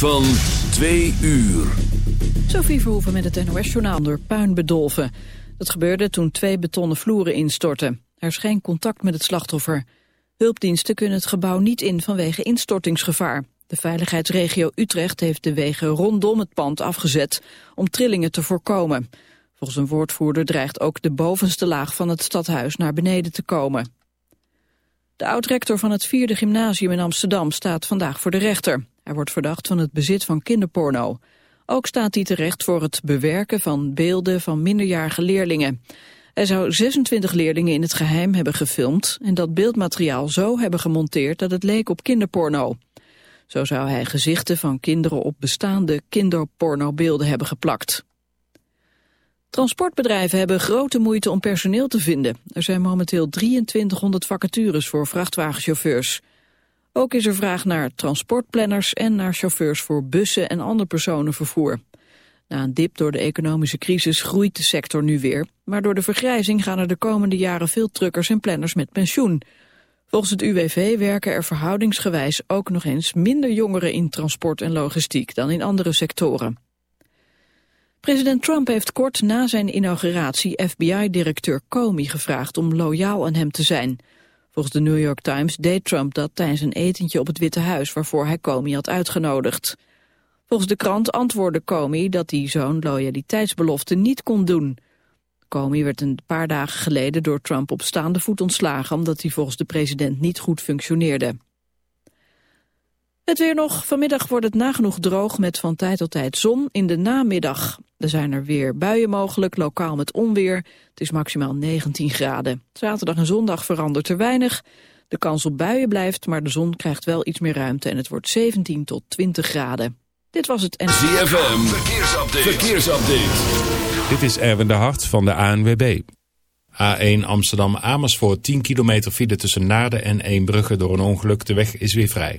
Van twee uur. Sophie Verhoeven met het NOS-journaal door puin bedolven. Dat gebeurde toen twee betonnen vloeren instortten. Er is geen contact met het slachtoffer. Hulpdiensten kunnen het gebouw niet in vanwege instortingsgevaar. De veiligheidsregio Utrecht heeft de wegen rondom het pand afgezet om trillingen te voorkomen. Volgens een woordvoerder dreigt ook de bovenste laag van het stadhuis naar beneden te komen. De oud-rector van het vierde gymnasium in Amsterdam staat vandaag voor de rechter. Hij wordt verdacht van het bezit van kinderporno. Ook staat hij terecht voor het bewerken van beelden van minderjarige leerlingen. Hij zou 26 leerlingen in het geheim hebben gefilmd... en dat beeldmateriaal zo hebben gemonteerd dat het leek op kinderporno. Zo zou hij gezichten van kinderen op bestaande kinderpornobeelden hebben geplakt. Transportbedrijven hebben grote moeite om personeel te vinden. Er zijn momenteel 2300 vacatures voor vrachtwagenchauffeurs. Ook is er vraag naar transportplanners en naar chauffeurs voor bussen en ander personenvervoer. Na een dip door de economische crisis groeit de sector nu weer, maar door de vergrijzing gaan er de komende jaren veel truckers en planners met pensioen. Volgens het UWV werken er verhoudingsgewijs ook nog eens minder jongeren in transport en logistiek dan in andere sectoren. President Trump heeft kort na zijn inauguratie FBI-directeur Comey gevraagd om loyaal aan hem te zijn. Volgens de New York Times deed Trump dat tijdens een etentje op het Witte Huis waarvoor hij Comey had uitgenodigd. Volgens de krant antwoordde Comey dat hij zo'n loyaliteitsbelofte niet kon doen. Comey werd een paar dagen geleden door Trump op staande voet ontslagen omdat hij volgens de president niet goed functioneerde. Het weer nog. Vanmiddag wordt het nagenoeg droog met van tijd tot tijd zon. In de namiddag er zijn er weer buien mogelijk, lokaal met onweer. Het is maximaal 19 graden. Zaterdag en zondag verandert er weinig. De kans op buien blijft, maar de zon krijgt wel iets meer ruimte... en het wordt 17 tot 20 graden. Dit was het... En... ZFM, verkeersupdate. verkeersupdate. Dit is Erwin de Hart van de ANWB. A1 Amsterdam-Amersfoort 10 kilometer file tussen Naarden en Eembrugge... door een ongeluk, de weg is weer vrij.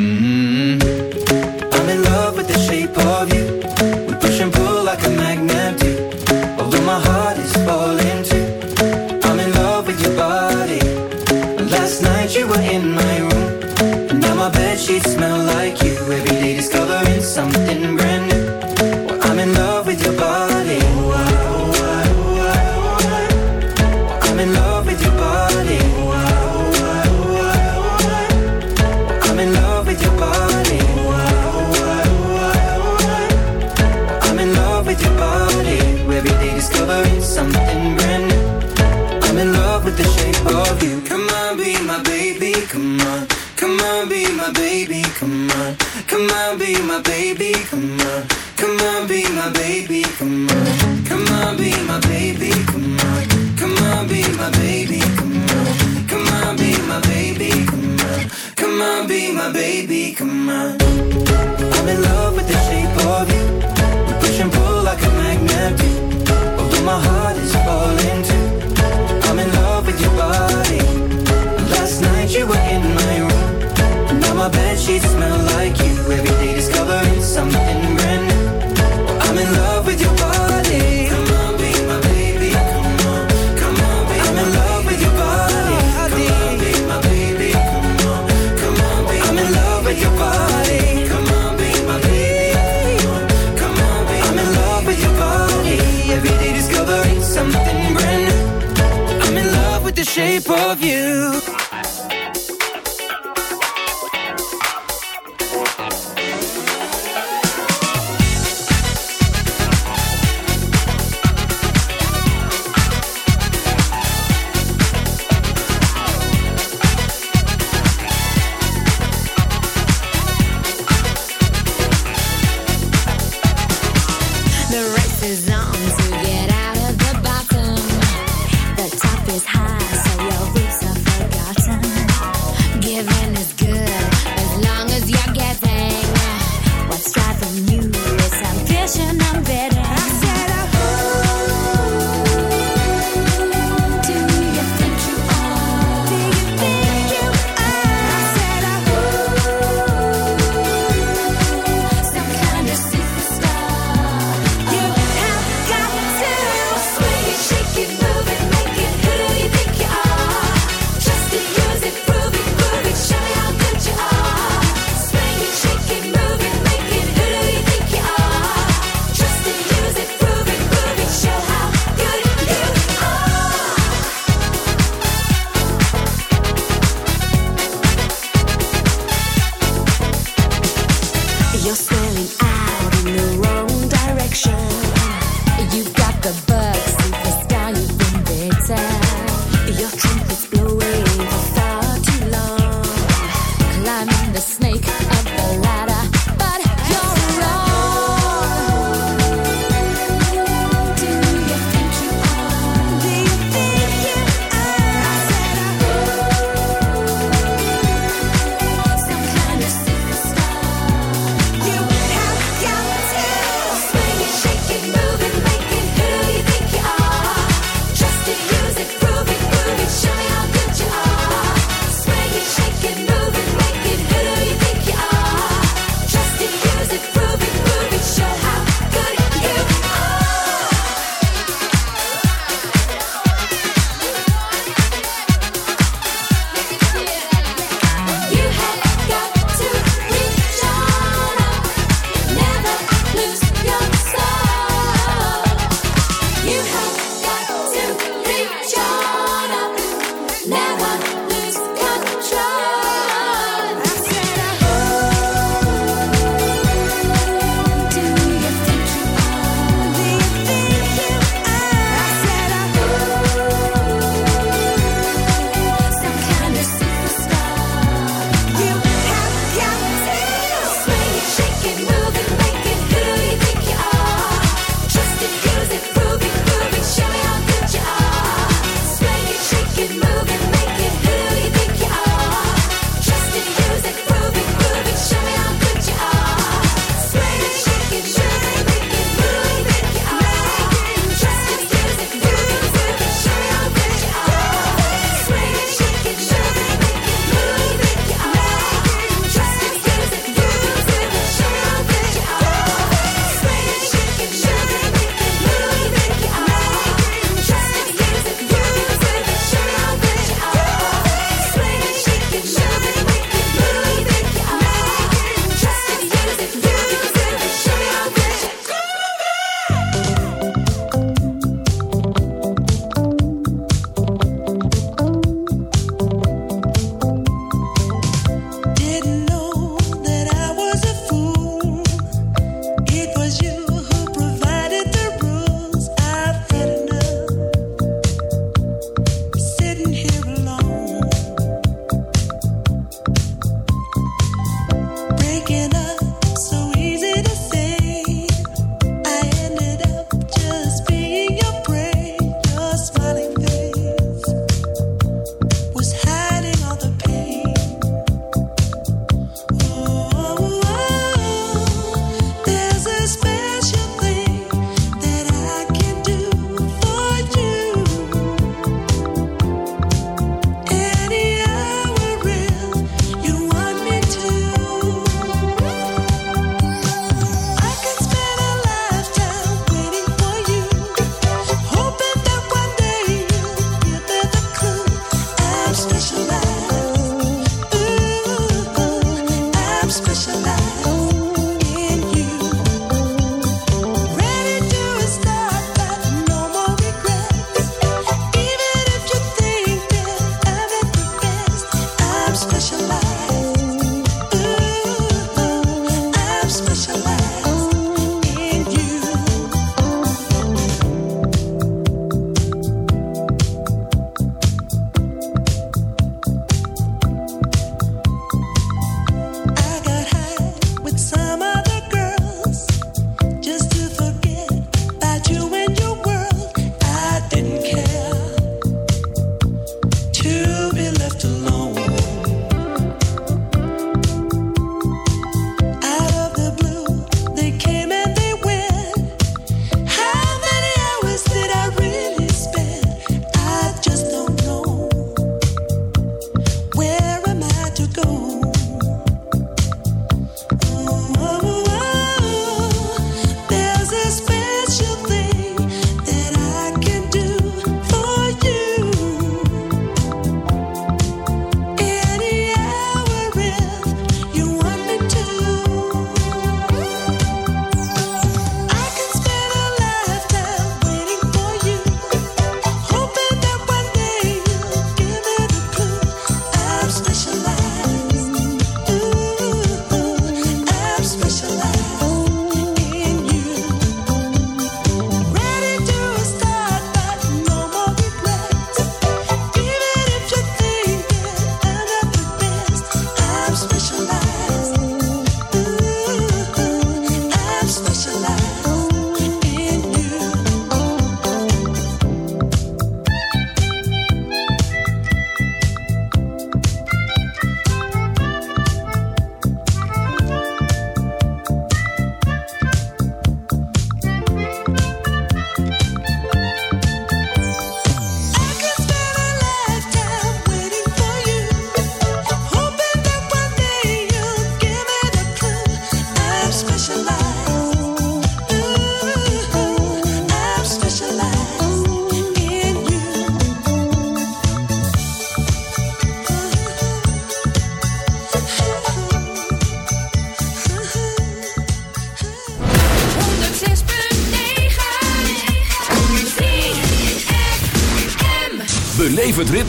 Is I.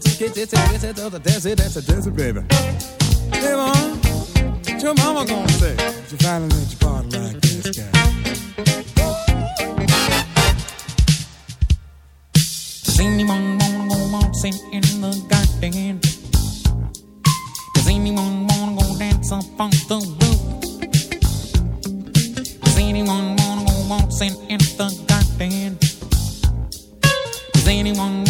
want to get it, get it, oh, dance it, dance it, baby. Hey, mom, what your mama gonna say? If you finally let your body like this guy. Does anyone wanna go waltzing in the garden? Does anyone wanna go dance up on the roof? Does anyone wanna go waltzing in the garden? Does anyone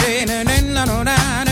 na na na na na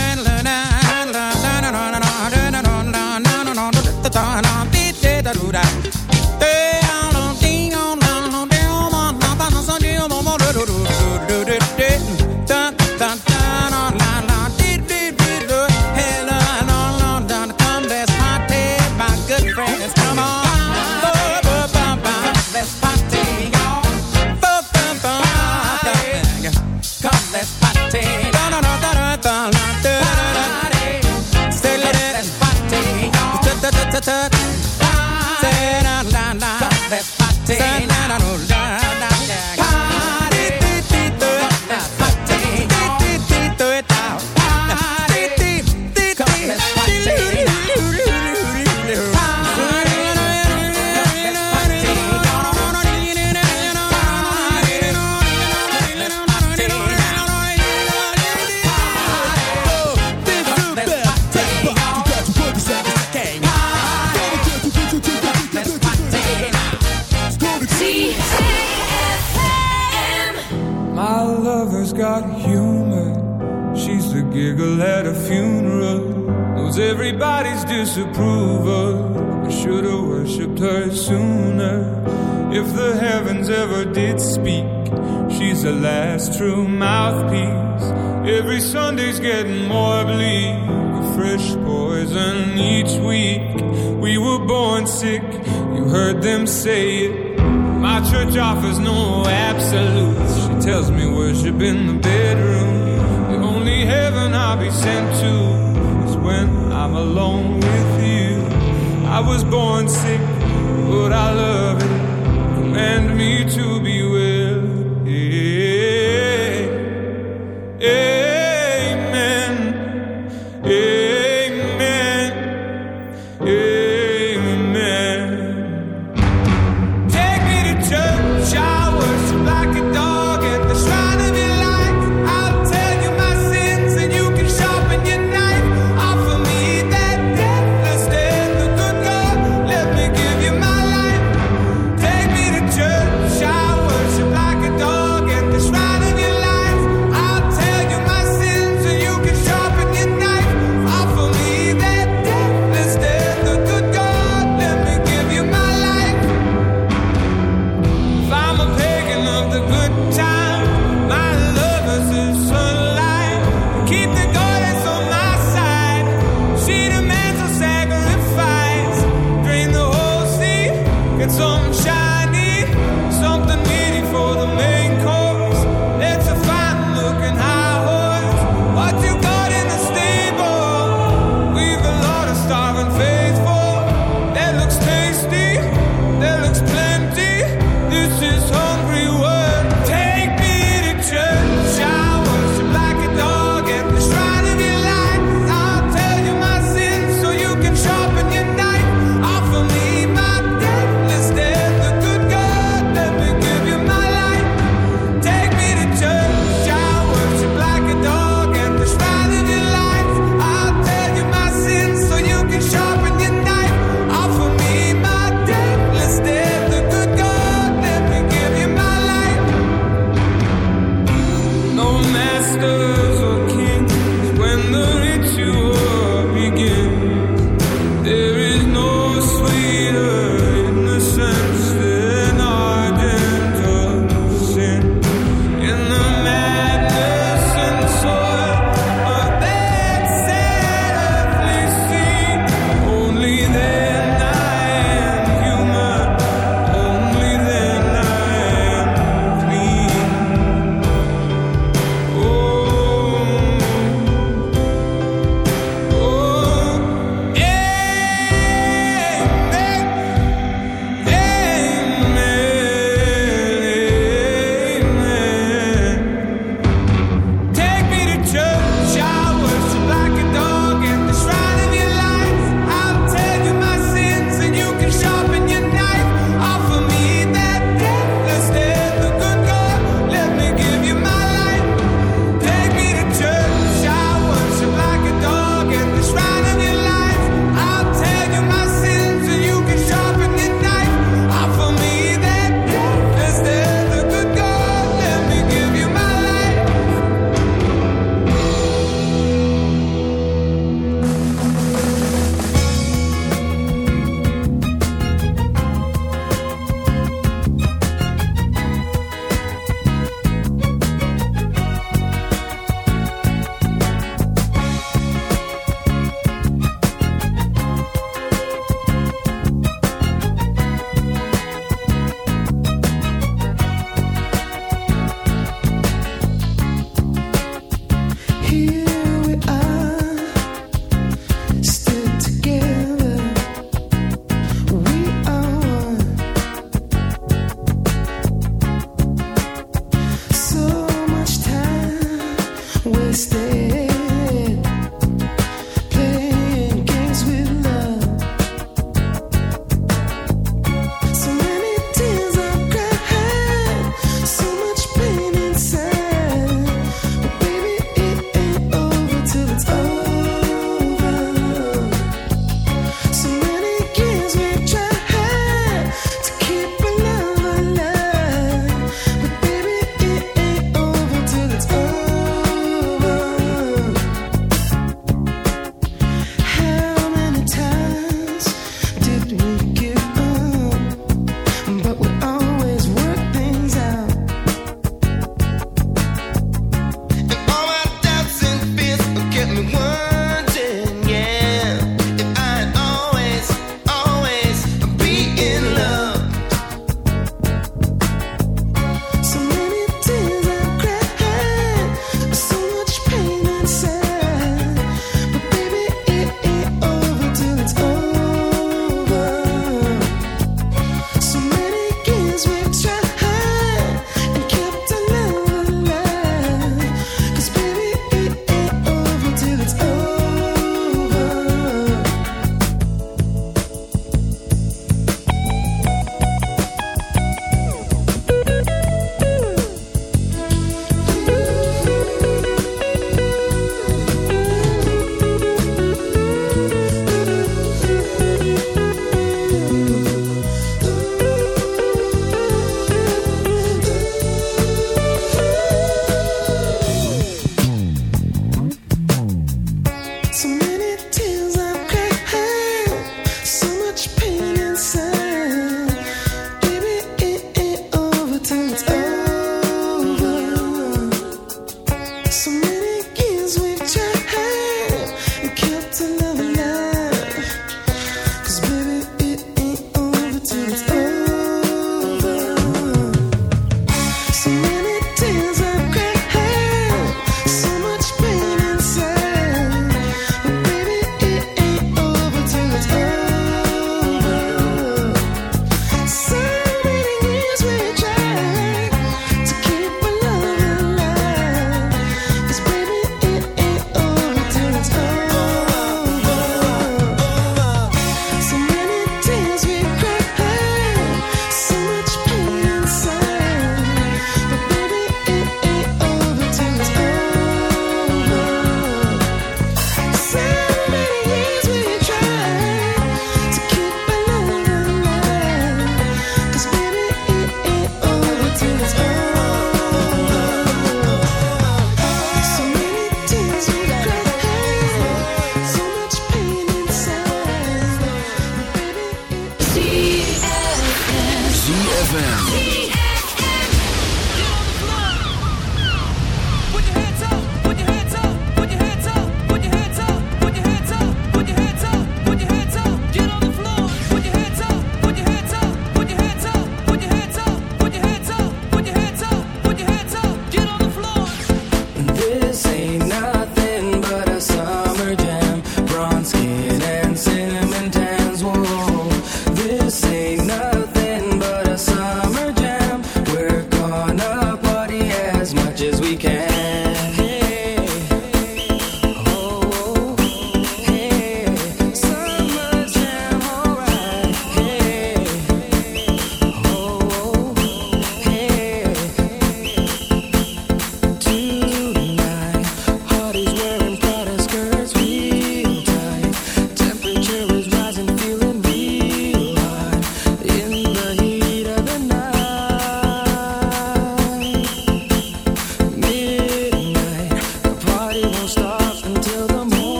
ain't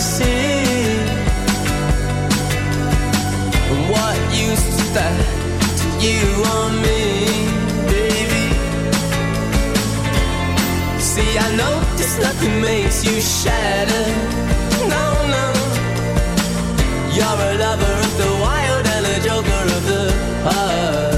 see what to you me, baby? See, I nothing makes you shatter. No, no. You're a lover of the wild and a joker of the heart.